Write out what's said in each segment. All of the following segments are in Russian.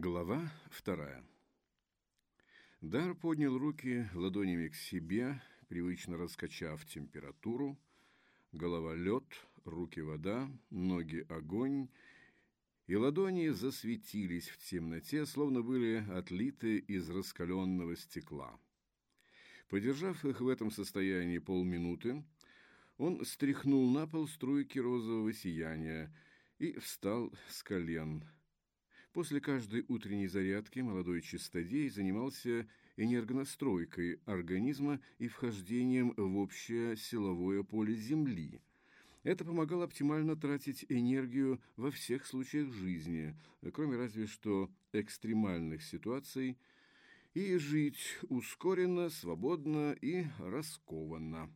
Глава вторая. Дар поднял руки ладонями к себе, привычно раскачав температуру. Голова лед, руки вода, ноги огонь, и ладони засветились в темноте, словно были отлиты из раскаленного стекла. Подержав их в этом состоянии полминуты, он стряхнул на пол струйки розового сияния и встал с колен – После каждой утренней зарядки молодой чистодей занимался энергонастройкой организма и вхождением в общее силовое поле Земли. Это помогало оптимально тратить энергию во всех случаях жизни, кроме разве что экстремальных ситуаций, и жить ускоренно, свободно и раскованно.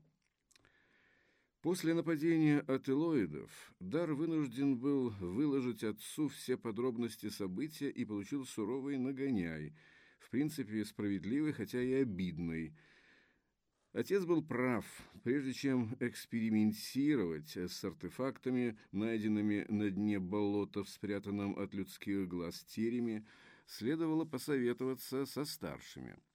После нападения ателоидов Дар вынужден был выложить отцу все подробности события и получил суровый нагоняй, в принципе справедливый, хотя и обидный. Отец был прав. Прежде чем экспериментировать с артефактами, найденными на дне болота в спрятанном от людских глаз тереме, следовало посоветоваться со старшими –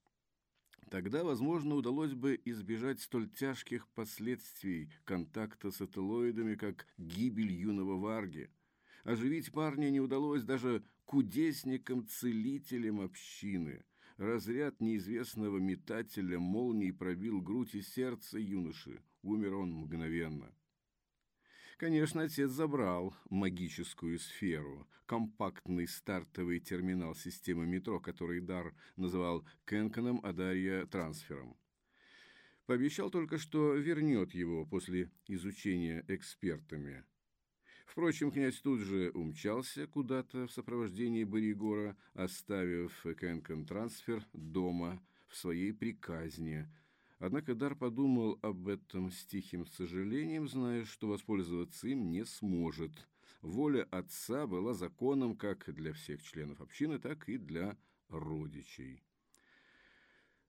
Тогда, возможно, удалось бы избежать столь тяжких последствий контакта с ателоидами, как гибель юного Варги. Оживить парня не удалось даже кудесникам-целителям общины. Разряд неизвестного метателя молний пробил грудь и сердце юноши. Умер он мгновенно. Конечно, отец забрал магическую сферу, компактный стартовый терминал системы метро, который Дар называл Кенконом, а Дарья – трансфером. Пообещал только, что вернет его после изучения экспертами. Впрочем, князь тут же умчался куда-то в сопровождении Боригора, оставив Кенкон трансфер дома в своей приказне – Однако Дар подумал об этом с тихим сожалением, зная, что воспользоваться им не сможет. Воля отца была законом как для всех членов общины, так и для родичей.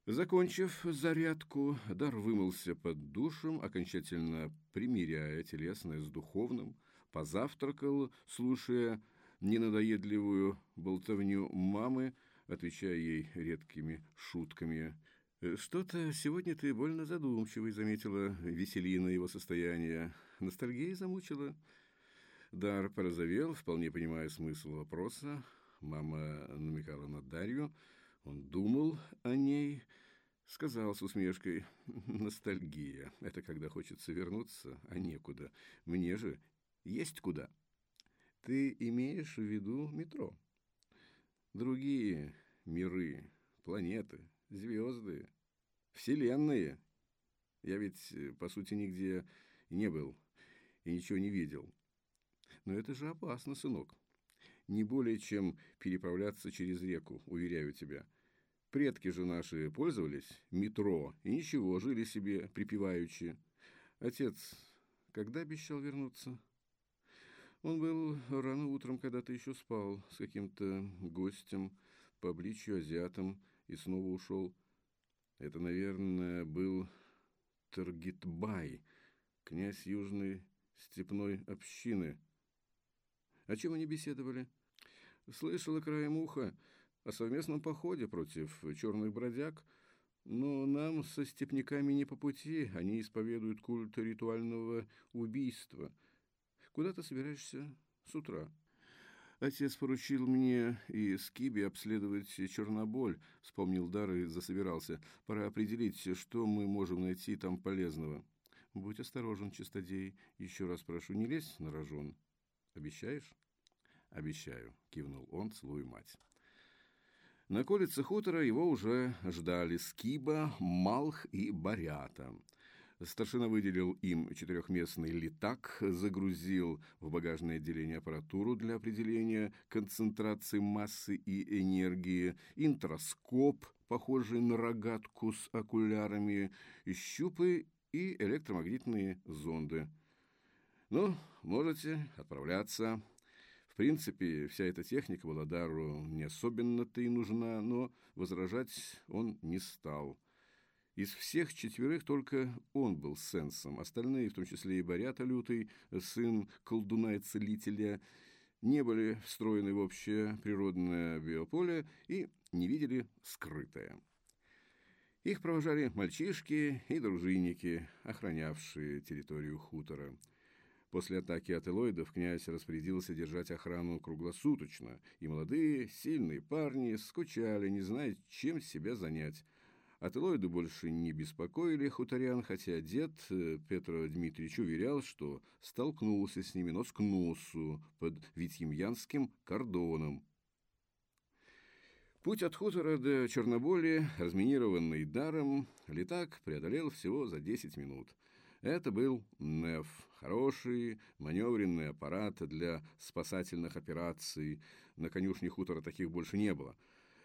Закончив зарядку, Дар вымылся под душем, окончательно примиряя телесное с духовным, позавтракал, слушая ненадоедливую болтовню мамы, отвечая ей редкими шутками – «Что-то сегодня ты больно задумчивый», — заметила Веселина его состояние. «Ностальгия замучила». Дар порозовел, вполне понимая смысл вопроса. Мама намекала на Дарью. Он думал о ней, сказал с усмешкой. «Ностальгия. Это когда хочется вернуться, а некуда. Мне же есть куда». «Ты имеешь в виду метро?» «Другие миры, планеты, звезды, вселенные. Я ведь, э, по сути, нигде не был и ничего не видел. Но это же опасно, сынок. Не более чем переправляться через реку, уверяю тебя. Предки же наши пользовались метро и ничего, жили себе припеваючи. Отец когда обещал вернуться? Он был рано утром, когда ты еще спал, с каким-то гостем, по обличью азиатом, и снова ушел. Это, наверное, был Таргитбай, князь Южной степной общины. О чем они беседовали? Слышала краем уха о совместном походе против черных бродяг, но нам со степняками не по пути, они исповедуют культ ритуального убийства. Куда ты собираешься с утра?» Отец поручил мне и Скибе обследовать Черноболь, вспомнил Дар и засобирался. Пора определить, что мы можем найти там полезного. Будь осторожен, чистодей. Еще раз прошу, не лезь на рожон. Обещаешь? Обещаю, кивнул он, целуя мать. На колице хутора его уже ждали Скиба, Малх и Барята – Старшина выделил им четырехместный летак, загрузил в багажное отделение аппаратуру для определения концентрации массы и энергии, интроскоп, похожий на рогатку с окулярами, щупы и электромагнитные зонды. Ну, можете отправляться. В принципе, вся эта техника была Дару не особенно-то и нужна, но возражать он не стал – из всех четверых только он был сенсом. Остальные, в том числе и Борята Лютый, сын колдуна и целителя, не были встроены в общее природное биополе и не видели скрытое. Их провожали мальчишки и дружинники, охранявшие территорию хутора. После атаки ателоидов князь распорядился держать охрану круглосуточно, и молодые, сильные парни скучали, не зная, чем себя занять. Ателоиды больше не беспокоили хуторян, хотя дед э, Петр Дмитриевич уверял, что столкнулся с ними нос к носу под Витьемьянским кордоном. Путь от хутора до Черноболи, разминированный даром, летак преодолел всего за 10 минут. Это был НЕФ, хороший маневренный аппарат для спасательных операций. На конюшне хутора таких больше не было.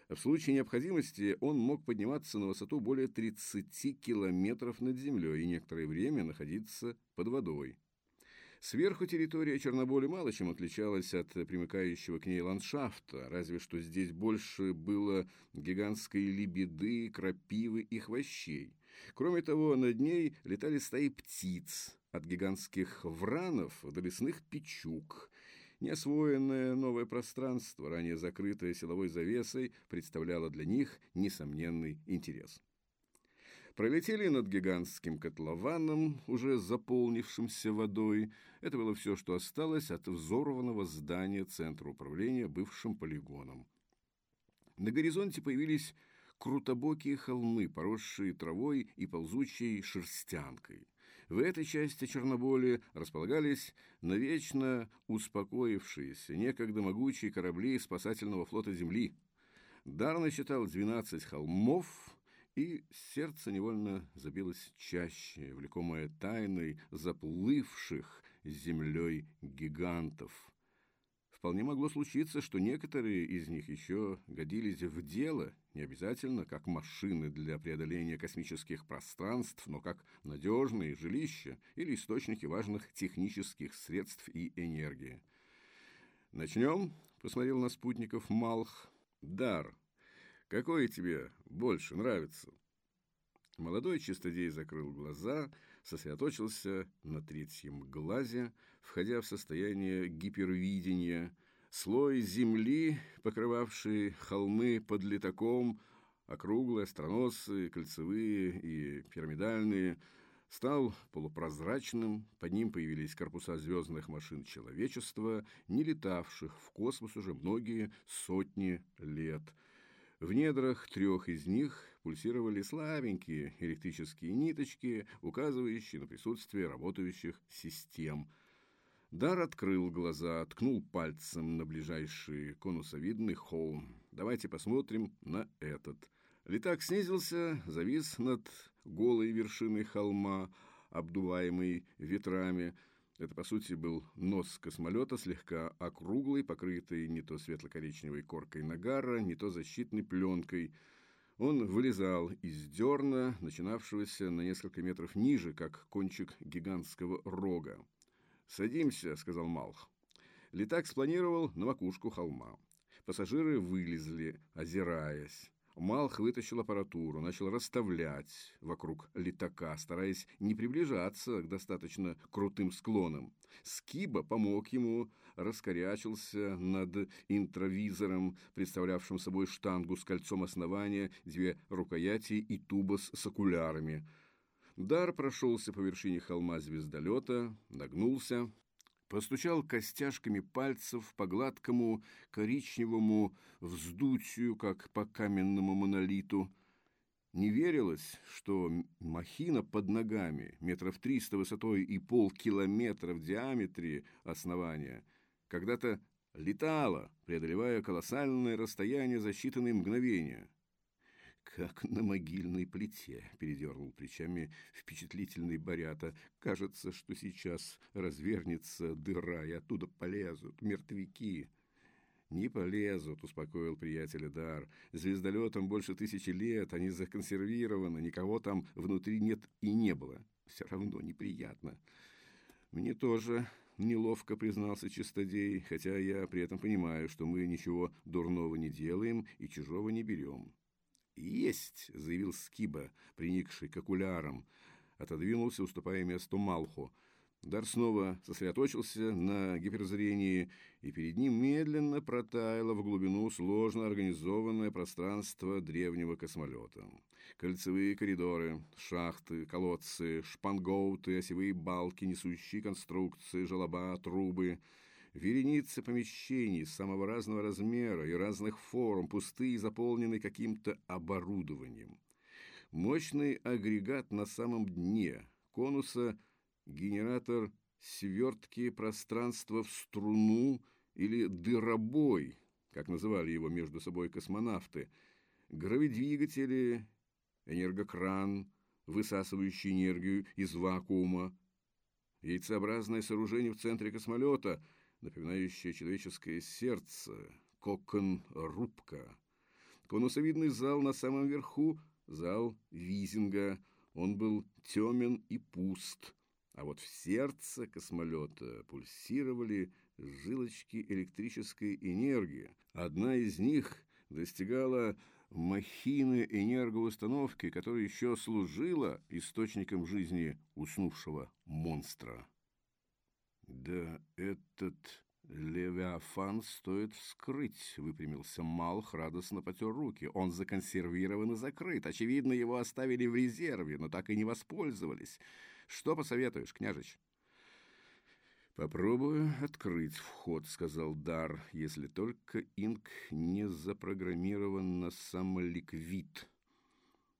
В случае необходимости он мог подниматься на высоту более 30 километров над землей и некоторое время находиться под водой. Сверху территория Черноболи мало чем отличалась от примыкающего к ней ландшафта, разве что здесь больше было гигантской лебеды, крапивы и хвощей. Кроме того, над ней летали стаи птиц, от гигантских вранов до лесных печук. Неосвоенное новое пространство, ранее закрытое силовой завесой, представляло для них несомненный интерес. Пролетели над гигантским котлованом, уже заполнившимся водой. Это было все, что осталось от взорванного здания Центра управления бывшим полигоном. На горизонте появились крутобокие холмы, поросшие травой и ползучей шерстянкой. В этой части Черноболи располагались навечно успокоившиеся, некогда могучие корабли спасательного флота Земли. Дар насчитал 12 холмов, и сердце невольно забилось чаще, влекомое тайной заплывших землей гигантов. Вполне могло случиться, что некоторые из них еще годились в дело, не обязательно как машины для преодоления космических пространств, но как надежные жилища или источники важных технических средств и энергии. «Начнем?» – посмотрел на спутников Малх. «Дар, какой тебе больше нравится?» Молодой чистодей закрыл глаза, сосредоточился на третьем глазе, входя в состояние гипервидения. Слой земли, покрывавший холмы под летаком, округлые, остроносые, кольцевые и пирамидальные, стал полупрозрачным, под ним появились корпуса звездных машин человечества, не летавших в космос уже многие сотни лет – в недрах трех из них пульсировали слабенькие электрические ниточки, указывающие на присутствие работающих систем. Дар открыл глаза, ткнул пальцем на ближайший конусовидный холм. Давайте посмотрим на этот. Летак снизился, завис над голой вершиной холма, обдуваемый ветрами – это, по сути, был нос космолета, слегка округлый, покрытый не то светло-коричневой коркой нагара, не то защитной пленкой. Он вылезал из дерна, начинавшегося на несколько метров ниже, как кончик гигантского рога. «Садимся», — сказал Малх. Летак спланировал на макушку холма. Пассажиры вылезли, озираясь. Малх вытащил аппаратуру, начал расставлять вокруг летака, стараясь не приближаться к достаточно крутым склонам. Скиба помог ему, раскорячился над интровизором, представлявшим собой штангу с кольцом основания, две рукояти и тубус с окулярами. Дар прошелся по вершине холма звездолета, нагнулся, постучал костяшками пальцев по гладкому коричневому вздутию, как по каменному монолиту. Не верилось, что махина под ногами, метров триста высотой и полкилометра в диаметре основания, когда-то летала, преодолевая колоссальное расстояние за считанные мгновения как на могильной плите», — передернул плечами впечатлительный Борята. «Кажется, что сейчас развернется дыра, и оттуда полезут мертвяки». «Не полезут», — успокоил приятеля Дар. «Звездолетам больше тысячи лет, они законсервированы, никого там внутри нет и не было. Все равно неприятно». «Мне тоже», неловко признался чистодей, хотя я при этом понимаю, что мы ничего дурного не делаем и чужого не берем. «Есть!» – заявил Скиба, приникший к окулярам. Отодвинулся, уступая место Малху. Дар снова сосредоточился на гиперзрении, и перед ним медленно протаяло в глубину сложно организованное пространство древнего космолета. Кольцевые коридоры, шахты, колодцы, шпангоуты, осевые балки, несущие конструкции, желоба, трубы, вереницы помещений самого разного размера и разных форм, пустые и заполненные каким-то оборудованием. Мощный агрегат на самом дне конуса – генератор свертки пространства в струну или дыробой, как называли его между собой космонавты, гравидвигатели, энергокран, высасывающий энергию из вакуума, яйцеобразное сооружение в центре космолета, напоминающее человеческое сердце, кокон-рубка, конусовидный зал на самом верху, зал Визинга, он был темен и пуст – а вот в сердце космолета пульсировали жилочки электрической энергии. Одна из них достигала махины энергоустановки, которая еще служила источником жизни уснувшего монстра. «Да этот Левиафан стоит вскрыть», — выпрямился Малх, радостно потер руки. «Он законсервирован и закрыт. Очевидно, его оставили в резерве, но так и не воспользовались». Что посоветуешь, княжич?» «Попробую открыть вход», — сказал Дар, «если только инк не запрограммирован на самоликвид.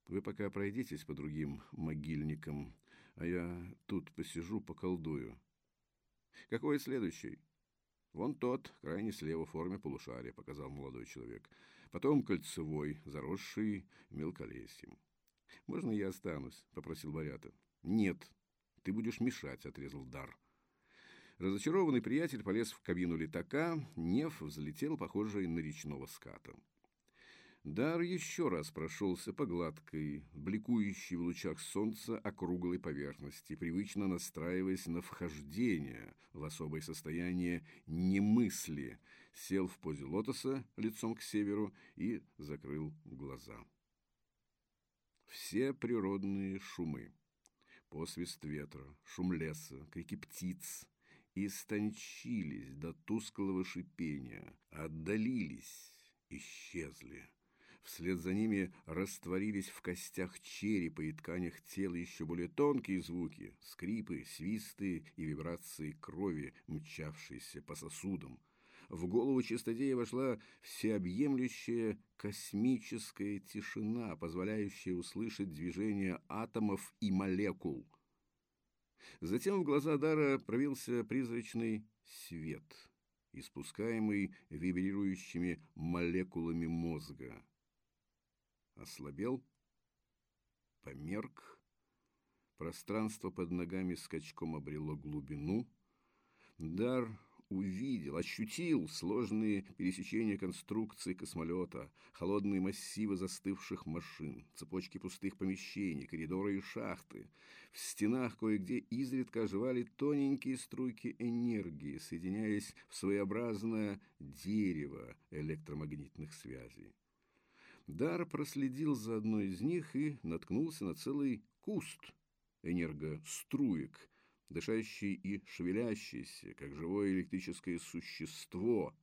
Вы пока пройдитесь по другим могильникам, а я тут посижу, поколдую. Какой следующий?» «Вон тот, крайне слева в форме полушария», — показал молодой человек. «Потом кольцевой, заросший мелколесьем». «Можно я останусь?» — попросил Борята. «Нет, ты будешь мешать», — отрезал Дар. Разочарованный приятель полез в кабину летака, Нев взлетел, похожий на речного ската. Дар еще раз прошелся по гладкой, бликующей в лучах солнца округлой поверхности, привычно настраиваясь на вхождение в особое состояние немысли, сел в позе лотоса лицом к северу и закрыл глаза. Все природные шумы посвист ветра, шум леса, крики птиц истончились до тусклого шипения, отдалились, исчезли. Вслед за ними растворились в костях черепа и тканях тела еще более тонкие звуки, скрипы, свисты и вибрации крови, мчавшиеся по сосудам – в голову чистодея вошла всеобъемлющая космическая тишина, позволяющая услышать движение атомов и молекул. Затем в глаза Дара провился призрачный свет, испускаемый вибрирующими молекулами мозга. Ослабел, померк, пространство под ногами скачком обрело глубину, Дар увидел, ощутил сложные пересечения конструкции космолета, холодные массивы застывших машин, цепочки пустых помещений, коридоры и шахты. В стенах кое-где изредка оживали тоненькие струйки энергии, соединяясь в своеобразное дерево электромагнитных связей. Дар проследил за одной из них и наткнулся на целый куст энергоструек – дышащий и шевелящийся, как живое электрическое существо.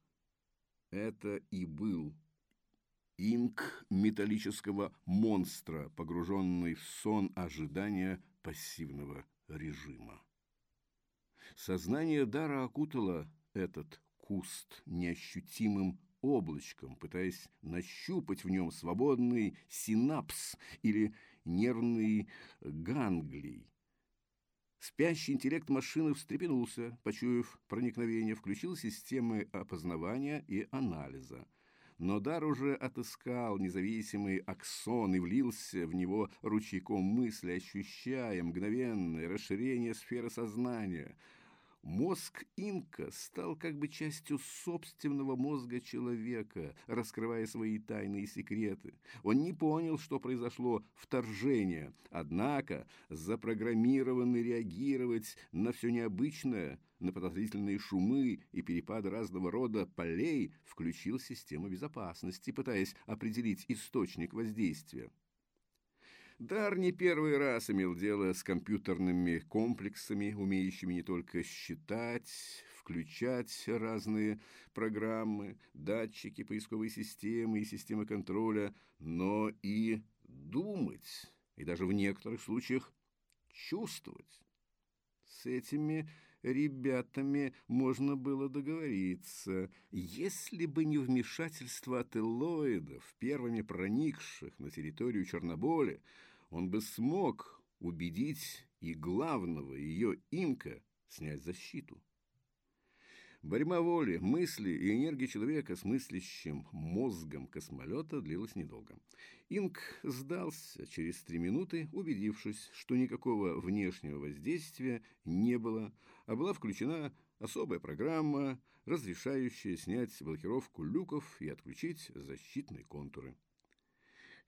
Это и был инк металлического монстра, погруженный в сон ожидания пассивного режима. Сознание Дара окутало этот куст неощутимым облачком, пытаясь нащупать в нем свободный синапс или нервный ганглий, Спящий интеллект машины встрепенулся, почуяв проникновение, включил системы опознавания и анализа. Но дар уже отыскал независимый аксон и влился в него ручейком мысли, ощущая мгновенное расширение сферы сознания – Мозг инка стал как бы частью собственного мозга человека, раскрывая свои тайные секреты. Он не понял, что произошло вторжение, однако запрограммированный реагировать на все необычное, на подозрительные шумы и перепады разного рода полей, включил систему безопасности, пытаясь определить источник воздействия. Дар не первый раз имел дело с компьютерными комплексами, умеющими не только считать, включать разные программы, датчики, поисковые системы и системы контроля, но и думать, и даже в некоторых случаях чувствовать. С этими ребятами можно было договориться, если бы не вмешательство ателлоидов, первыми проникших на территорию Черноболя, он бы смог убедить и главного ее инка снять защиту. Борьба воли, мысли и энергии человека с мыслящим мозгом космолета длилась недолго. Инк сдался через три минуты, убедившись, что никакого внешнего воздействия не было, а была включена особая программа, разрешающая снять блокировку люков и отключить защитные контуры.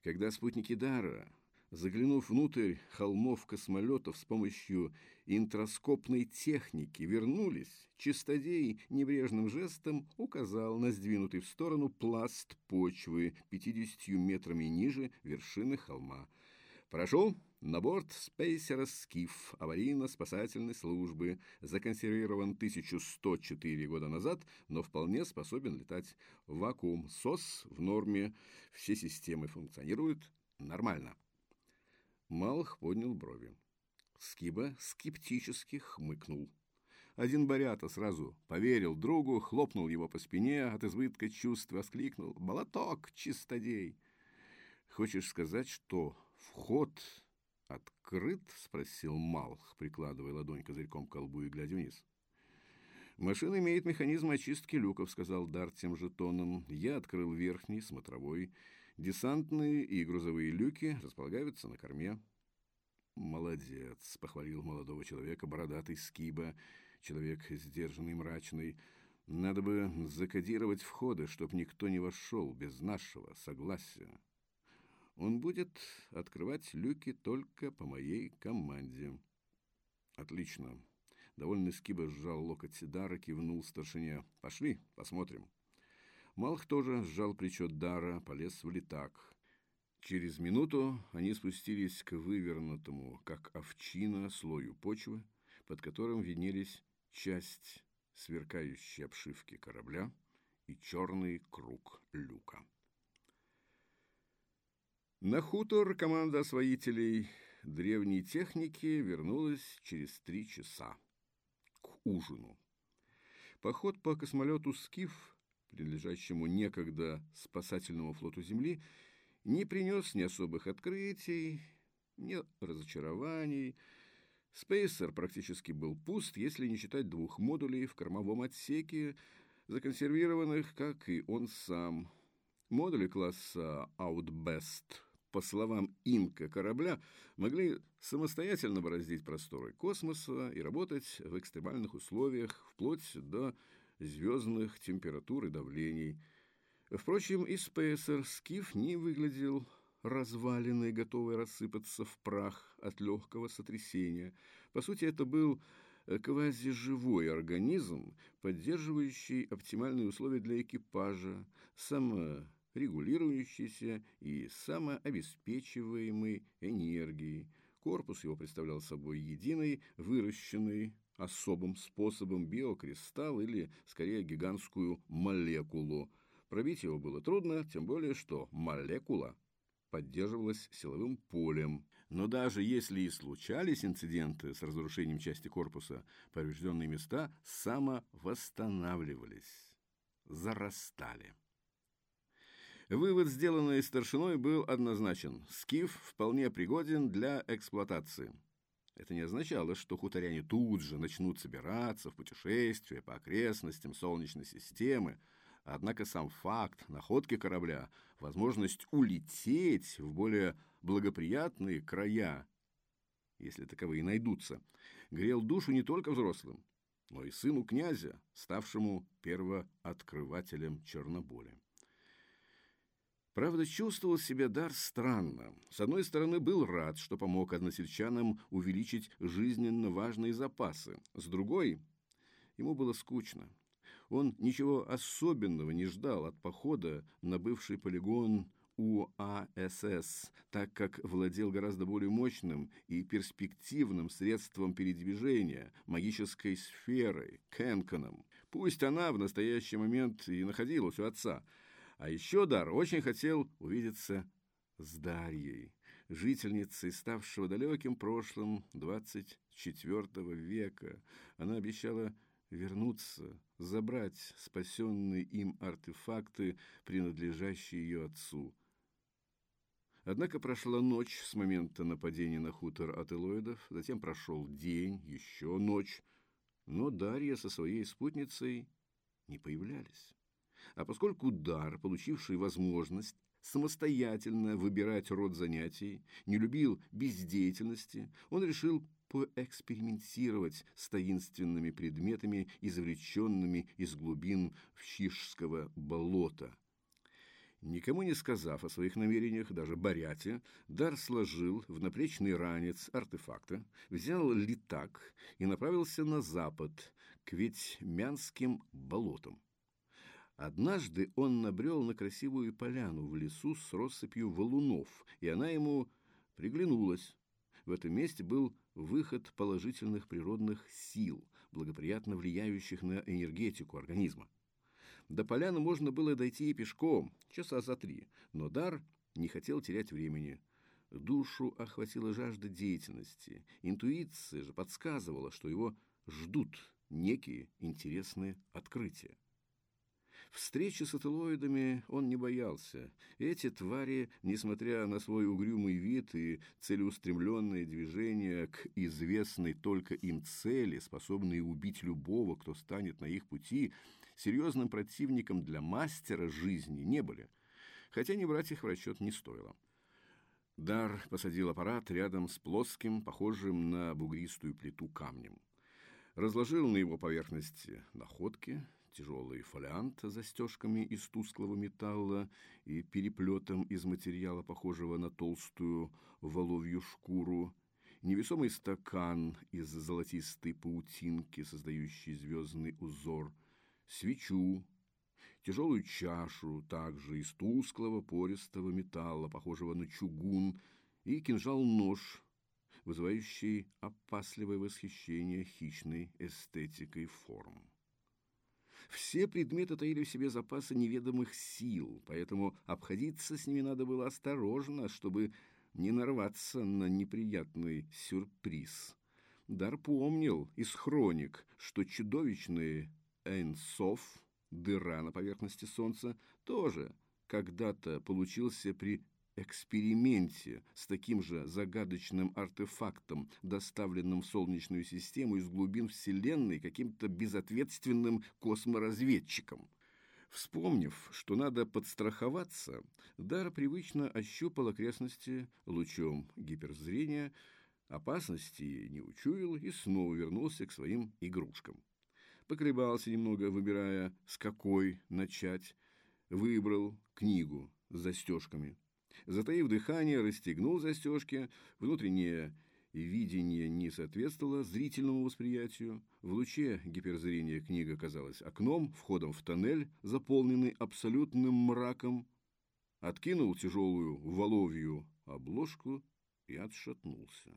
Когда спутники Дара Заглянув внутрь холмов космолетов с помощью интроскопной техники, вернулись, Чистодей небрежным жестом указал на сдвинутый в сторону пласт почвы 50 метрами ниже вершины холма. «Прошу на борт спейсера «Скиф» аварийно-спасательной службы, законсервирован 1104 года назад, но вполне способен летать. Вакуум СОС в норме, все системы функционируют нормально». Малых поднял брови. Скиба скептически хмыкнул. Один Борята сразу поверил другу, хлопнул его по спине, от избытка чувств воскликнул. «Молоток, чистодей!» «Хочешь сказать, что вход открыт?» — спросил Малх, прикладывая ладонь козырьком к колбу и глядя вниз. «Машина имеет механизм очистки люков», — сказал Дар тем же тоном. «Я открыл верхний, смотровой. Десантные и грузовые люки располагаются на корме. «Молодец», — похвалил молодого человека бородатый скиба, человек сдержанный, мрачный. «Надо бы закодировать входы, чтоб никто не вошел без нашего согласия. Он будет открывать люки только по моей команде». «Отлично». Довольный скиба сжал локоть Дара, кивнул старшине. «Пошли, посмотрим». Малх тоже сжал плечо Дара, полез в летак. Через минуту они спустились к вывернутому, как овчина, слою почвы, под которым виднелись часть сверкающей обшивки корабля и черный круг люка. На хутор команда освоителей древней техники вернулась через три часа к ужину. Поход по космолету «Скиф» принадлежащему некогда спасательному флоту Земли, не принес ни особых открытий, ни разочарований. Спейсер практически был пуст, если не считать двух модулей в кормовом отсеке, законсервированных, как и он сам. Модули класса Outbest, по словам инка корабля, могли самостоятельно бороздить просторы космоса и работать в экстремальных условиях, вплоть до звездных температур и давлений. Впрочем, и Спейсер Скиф не выглядел разваленный, готовый рассыпаться в прах от легкого сотрясения. По сути, это был э, квазиживой организм, поддерживающий оптимальные условия для экипажа, саморегулирующийся и самообеспечиваемый энергией. Корпус его представлял собой единый, выращенный особым способом биокристалл или, скорее, гигантскую молекулу. Пробить его было трудно, тем более, что молекула поддерживалась силовым полем. Но даже если и случались инциденты с разрушением части корпуса, поврежденные места самовосстанавливались, зарастали. Вывод, сделанный старшиной, был однозначен. Скиф вполне пригоден для эксплуатации. Это не означало, что хуторяне тут же начнут собираться в путешествие по окрестностям Солнечной системы, однако сам факт находки корабля, возможность улететь в более благоприятные края, если таковые найдутся, грел душу не только взрослым, но и сыну князя, ставшему первооткрывателем Черноболя. Правда, чувствовал себя Дар странно. С одной стороны, был рад, что помог односельчанам увеличить жизненно важные запасы. С другой, ему было скучно. Он ничего особенного не ждал от похода на бывший полигон УАСС, так как владел гораздо более мощным и перспективным средством передвижения, магической сферой, Кенконом. Пусть она в настоящий момент и находилась у отца. А еще Дар очень хотел увидеться с Дарьей, жительницей ставшего далеким прошлым 24 века. Она обещала вернуться, забрать спасенные им артефакты, принадлежащие ее отцу. Однако прошла ночь с момента нападения на хутор ателоидов, затем прошел день, еще ночь, но Дарья со своей спутницей не появлялись. А поскольку Дар, получивший возможность самостоятельно выбирать род занятий, не любил бездеятельности, он решил поэкспериментировать с таинственными предметами, извлеченными из глубин Вщишского болота. Никому не сказав о своих намерениях, даже Боряте, Дар сложил в наплечный ранец артефакта, взял литак и направился на запад, к Ветьмянским болотам. Однажды он набрел на красивую поляну в лесу с россыпью валунов, и она ему приглянулась. В этом месте был выход положительных природных сил, благоприятно влияющих на энергетику организма. До поляны можно было дойти и пешком, часа за три, но Дар не хотел терять времени. Душу охватила жажда деятельности. Интуиция же подсказывала, что его ждут некие интересные открытия. Встречи с ателоидами он не боялся. Эти твари, несмотря на свой угрюмый вид и целеустремленное движение к известной только им цели, способные убить любого, кто станет на их пути, серьезным противником для мастера жизни не были. Хотя не брать их в расчет не стоило. Дар посадил аппарат рядом с плоским, похожим на бугристую плиту камнем. Разложил на его поверхности находки, тяжелый фолиант с застежками из тусклого металла и переплетом из материала, похожего на толстую воловью шкуру, невесомый стакан из золотистой паутинки, создающий звездный узор, свечу, тяжелую чашу, также из тусклого пористого металла, похожего на чугун, и кинжал-нож, вызывающий опасливое восхищение хищной эстетикой форм. Все предметы таили в себе запасы неведомых сил, поэтому обходиться с ними надо было осторожно, чтобы не нарваться на неприятный сюрприз. Дар помнил из хроник, что чудовищный Эйнсов, дыра на поверхности Солнца, тоже когда-то получился при эксперименте с таким же загадочным артефактом, доставленным в Солнечную систему из глубин Вселенной каким-то безответственным косморазведчиком. Вспомнив, что надо подстраховаться, Дар привычно ощупал окрестности лучом гиперзрения, опасности не учуял и снова вернулся к своим игрушкам. Поколебался немного, выбирая, с какой начать, выбрал книгу с застежками – Затаив дыхание, расстегнул застежки. Внутреннее видение не соответствовало зрительному восприятию. В луче гиперзрения книга казалась окном, входом в тоннель, заполненный абсолютным мраком. Откинул тяжелую воловью обложку и отшатнулся.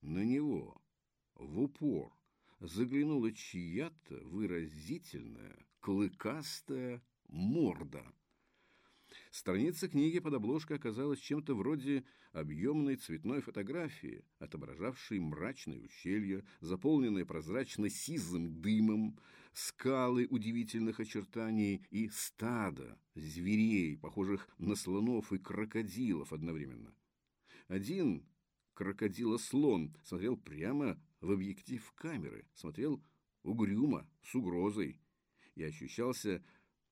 На него, в упор, заглянула чья-то выразительная, клыкастая морда – Страница книги под обложкой оказалась чем-то вроде объемной цветной фотографии, отображавшей мрачное ущелье, заполненное прозрачно-сизым дымом, скалы удивительных очертаний и стадо зверей, похожих на слонов и крокодилов одновременно. Один крокодилослон смотрел прямо в объектив камеры, смотрел угрюмо, с угрозой, и ощущался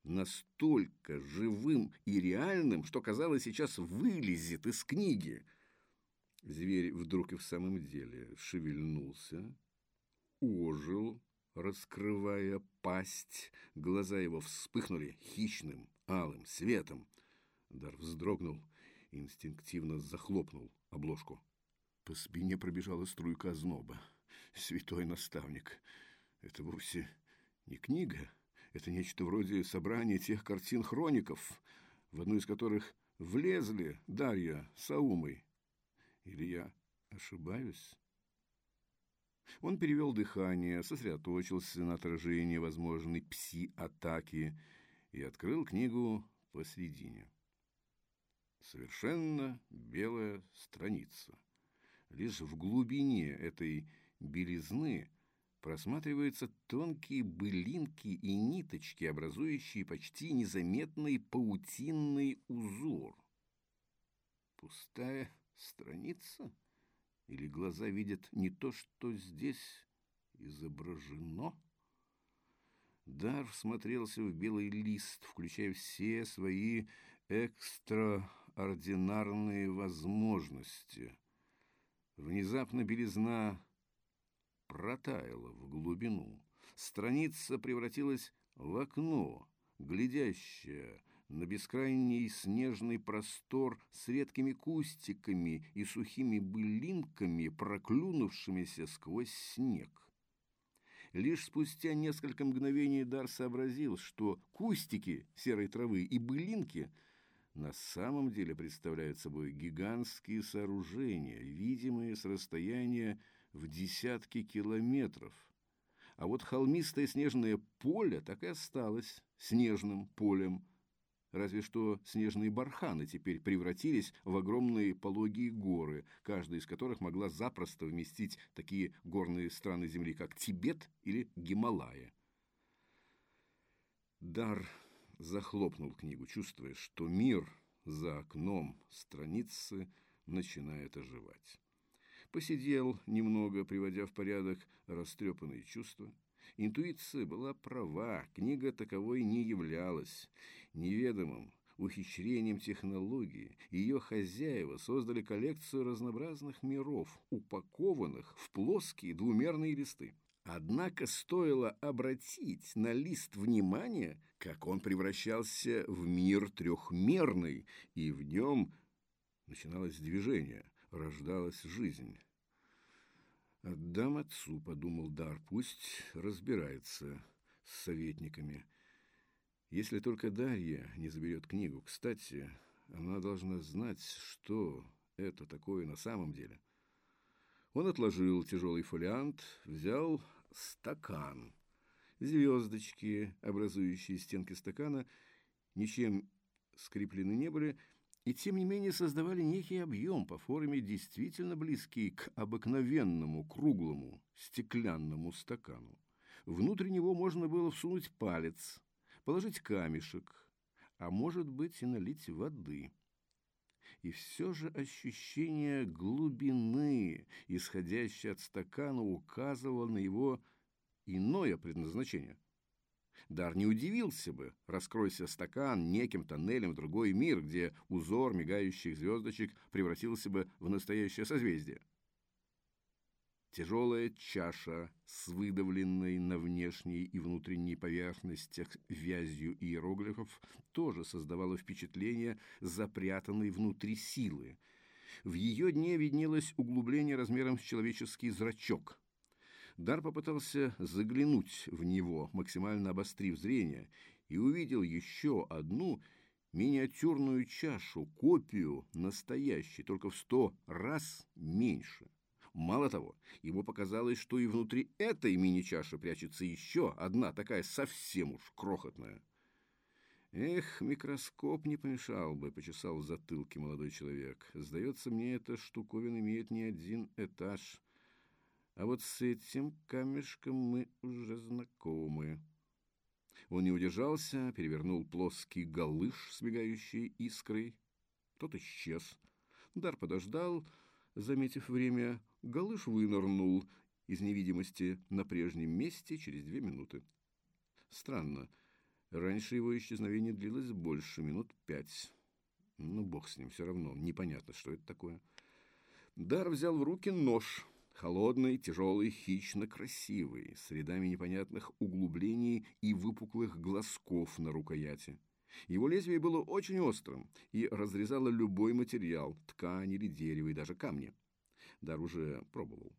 настолько живым и реальным, что, казалось, сейчас вылезет из книги. Зверь вдруг и в самом деле шевельнулся, ожил, раскрывая пасть. Глаза его вспыхнули хищным, алым светом. Дар вздрогнул инстинктивно захлопнул обложку. По спине пробежала струйка зноба. Святой наставник, это вовсе не книга, это нечто вроде собрания тех картин-хроников, в одну из которых влезли Дарья с Аумой. Или я ошибаюсь? Он перевел дыхание, сосредоточился на отражении возможной пси-атаки и открыл книгу посредине. Совершенно белая страница. Лишь в глубине этой белизны просматриваются тонкие былинки и ниточки, образующие почти незаметный паутинный узор. Пустая страница? Или глаза видят не то, что здесь изображено? Дар всмотрелся в белый лист, включая все свои экстраординарные возможности. Внезапно белизна протаяла в глубину. Страница превратилась в окно, глядящее на бескрайний снежный простор с редкими кустиками и сухими былинками, проклюнувшимися сквозь снег. Лишь спустя несколько мгновений Дар сообразил, что кустики серой травы и былинки на самом деле представляют собой гигантские сооружения, видимые с расстояния в десятки километров. А вот холмистое снежное поле так и осталось снежным полем. Разве что снежные барханы теперь превратились в огромные пологие горы, каждая из которых могла запросто вместить такие горные страны Земли, как Тибет или Гималая. Дар захлопнул книгу, чувствуя, что мир за окном страницы начинает оживать. Посидел немного, приводя в порядок растрепанные чувства. Интуиция была права, книга таковой не являлась. Неведомым ухищрением технологии ее хозяева создали коллекцию разнообразных миров, упакованных в плоские двумерные листы. Однако стоило обратить на лист внимание, как он превращался в мир трехмерный, и в нем начиналось движение – рождалась жизнь. «Отдам отцу», — подумал Дар, — «пусть разбирается с советниками. Если только Дарья не заберет книгу. Кстати, она должна знать, что это такое на самом деле». Он отложил тяжелый фолиант, взял стакан. Звездочки, образующие стенки стакана, ничем скреплены не были, — и тем не менее создавали некий объем по форме действительно близкий к обыкновенному круглому стеклянному стакану. Внутрь него можно было всунуть палец, положить камешек, а может быть и налить воды. И все же ощущение глубины, исходящее от стакана, указывало на его иное предназначение – Дар не удивился бы, раскройся стакан неким тоннелем в другой мир, где узор мигающих звездочек превратился бы в настоящее созвездие. Тяжелая чаша с выдавленной на внешней и внутренней поверхностях вязью иероглифов тоже создавала впечатление запрятанной внутри силы. В ее дне виднелось углубление размером с человеческий зрачок – Дар попытался заглянуть в него, максимально обострив зрение, и увидел еще одну миниатюрную чашу, копию настоящей, только в сто раз меньше. Мало того, ему показалось, что и внутри этой мини-чаши прячется еще одна, такая совсем уж крохотная. «Эх, микроскоп не помешал бы», — почесал в затылке молодой человек. «Сдается мне, эта штуковина имеет не один этаж». А вот с этим камешком мы уже знакомы. Он не удержался, перевернул плоский галыш с мигающей искрой. Тот исчез. Дар подождал, заметив время. Галыш вынырнул из невидимости на прежнем месте через две минуты. Странно. Раньше его исчезновение длилось больше, минут пять. Ну, бог с ним, все равно. Непонятно, что это такое. Дар взял в руки нож — Холодный, тяжелый, хищно красивый, с рядами непонятных углублений и выпуклых глазков на рукояти. Его лезвие было очень острым и разрезало любой материал, ткань или дерево, и даже камни. Дар пробовал.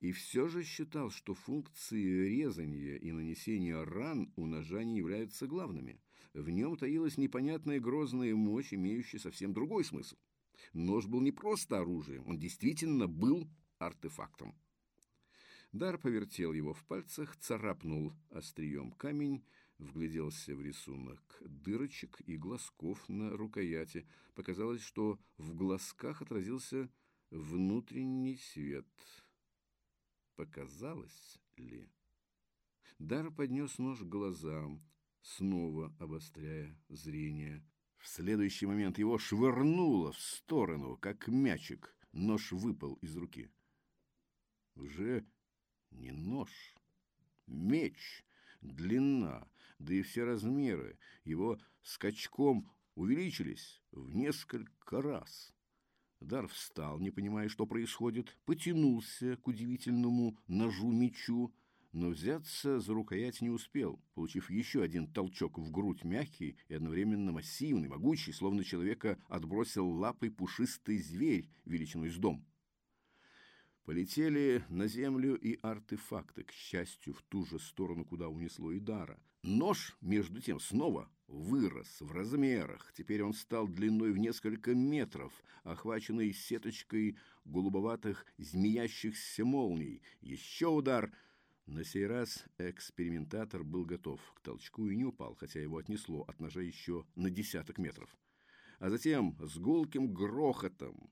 И все же считал, что функции резания и нанесения ран у ножа не являются главными. В нем таилась непонятная грозная мощь, имеющая совсем другой смысл. Нож был не просто оружием, он действительно был артефактом. Дар повертел его в пальцах, царапнул острием камень, вгляделся в рисунок дырочек и глазков на рукояти. Показалось, что в глазках отразился внутренний свет. Показалось ли? Дар поднес нож к глазам, снова обостряя зрение. В следующий момент его швырнуло в сторону, как мячик. Нож выпал из руки. Уже не нож, меч, длина, да и все размеры его скачком увеличились в несколько раз. Дар встал, не понимая, что происходит, потянулся к удивительному ножу-мечу, но взяться за рукоять не успел, получив еще один толчок в грудь, мягкий и одновременно массивный, могучий, словно человека отбросил лапой пушистый зверь величиной с дом. Полетели на землю и артефакты, к счастью, в ту же сторону, куда унесло Идара. Нож, между тем, снова вырос в размерах. Теперь он стал длиной в несколько метров, охваченный сеточкой голубоватых змеящихся молний. Еще удар — на сей раз экспериментатор был готов к толчку и не упал, хотя его отнесло от ножа еще на десяток метров. А затем с гулким грохотом,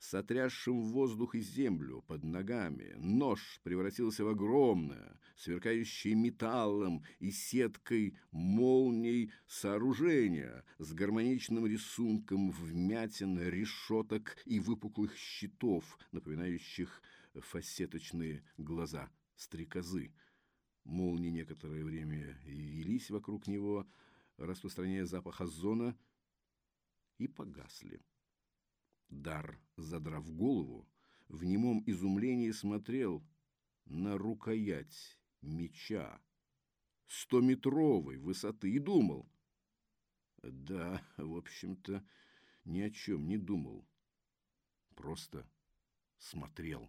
сотрясшим воздух и землю под ногами, нож превратился в огромное, сверкающее металлом и сеткой молний сооружение с гармоничным рисунком вмятин, решеток и выпуклых щитов, напоминающих фасеточные глаза – стрекозы. Молнии некоторое время велись вокруг него, распространяя запах озона, и погасли. Дар, задрав голову, в немом изумлении смотрел на рукоять меча стометровой высоты и думал. Да, в общем-то, ни о чем не думал, просто смотрел.